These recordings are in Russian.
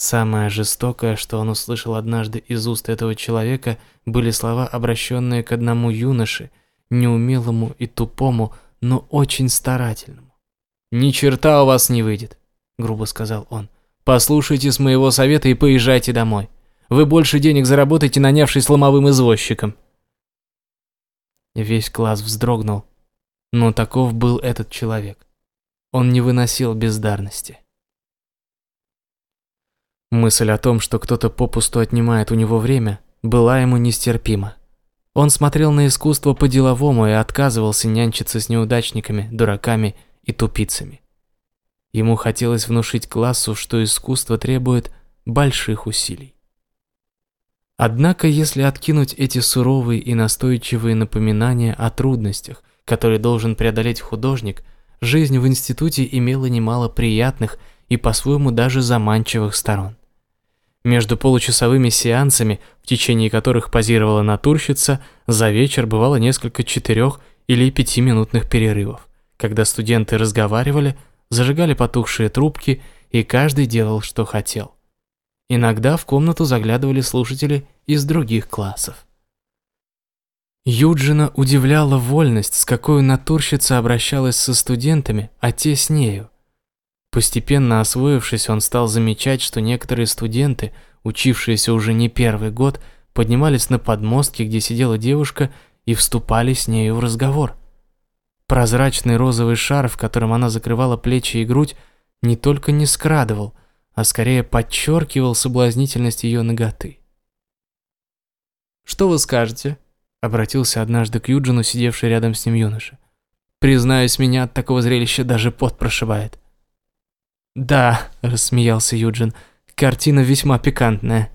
Самое жестокое, что он услышал однажды из уст этого человека, были слова, обращенные к одному юноше, неумелому и тупому, но очень старательному. «Ни черта у вас не выйдет», — грубо сказал он. «Послушайте с моего совета и поезжайте домой. Вы больше денег заработаете, нанявшись ломовым извозчиком». Весь класс вздрогнул, но таков был этот человек. Он не выносил бездарности. Мысль о том, что кто-то попусту отнимает у него время, была ему нестерпима. Он смотрел на искусство по-деловому и отказывался нянчиться с неудачниками, дураками и тупицами. Ему хотелось внушить классу, что искусство требует больших усилий. Однако, если откинуть эти суровые и настойчивые напоминания о трудностях, которые должен преодолеть художник, жизнь в институте имела немало приятных и по-своему даже заманчивых сторон. Между получасовыми сеансами, в течение которых позировала натурщица, за вечер бывало несколько четырех- или пятиминутных перерывов, когда студенты разговаривали, зажигали потухшие трубки, и каждый делал, что хотел. Иногда в комнату заглядывали слушатели из других классов. Юджина удивляла вольность, с какой натурщица обращалась со студентами, а те с нею. Постепенно освоившись, он стал замечать, что некоторые студенты, учившиеся уже не первый год, поднимались на подмостки, где сидела девушка, и вступали с нею в разговор. Прозрачный розовый шар, в котором она закрывала плечи и грудь, не только не скрадывал, а скорее подчеркивал соблазнительность ее ноготы. «Что вы скажете?» — обратился однажды к Юджину, сидевший рядом с ним юноша. «Признаюсь, меня от такого зрелища даже пот прошибает». «Да», – рассмеялся Юджин, – «картина весьма пикантная».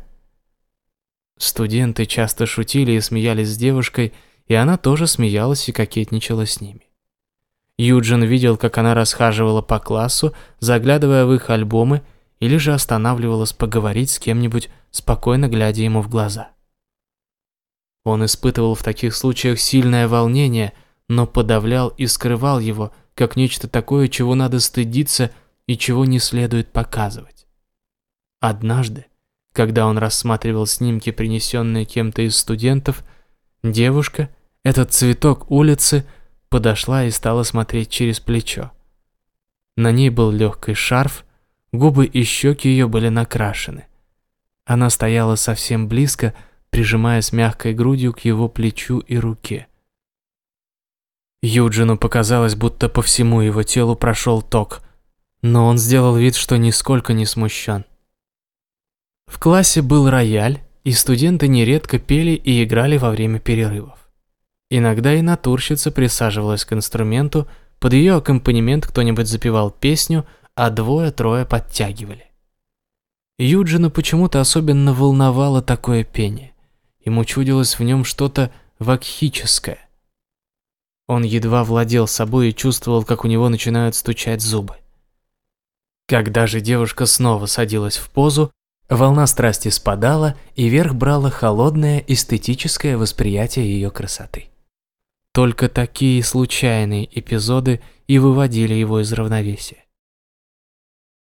Студенты часто шутили и смеялись с девушкой, и она тоже смеялась и кокетничала с ними. Юджин видел, как она расхаживала по классу, заглядывая в их альбомы, или же останавливалась поговорить с кем-нибудь, спокойно глядя ему в глаза. Он испытывал в таких случаях сильное волнение, но подавлял и скрывал его, как нечто такое, чего надо стыдиться – и чего не следует показывать. Однажды, когда он рассматривал снимки, принесенные кем-то из студентов, девушка, этот цветок улицы, подошла и стала смотреть через плечо. На ней был легкий шарф, губы и щеки ее были накрашены. Она стояла совсем близко, прижимаясь мягкой грудью к его плечу и руке. Юджину показалось, будто по всему его телу прошел ток – но он сделал вид, что нисколько не смущен. В классе был рояль, и студенты нередко пели и играли во время перерывов. Иногда и натурщица присаживалась к инструменту, под ее аккомпанемент кто-нибудь запевал песню, а двое-трое подтягивали. Юджину почему-то особенно волновало такое пение. Ему чудилось в нем что-то вакхическое. Он едва владел собой и чувствовал, как у него начинают стучать зубы. Когда же девушка снова садилась в позу, волна страсти спадала, и верх брало холодное эстетическое восприятие ее красоты. Только такие случайные эпизоды и выводили его из равновесия.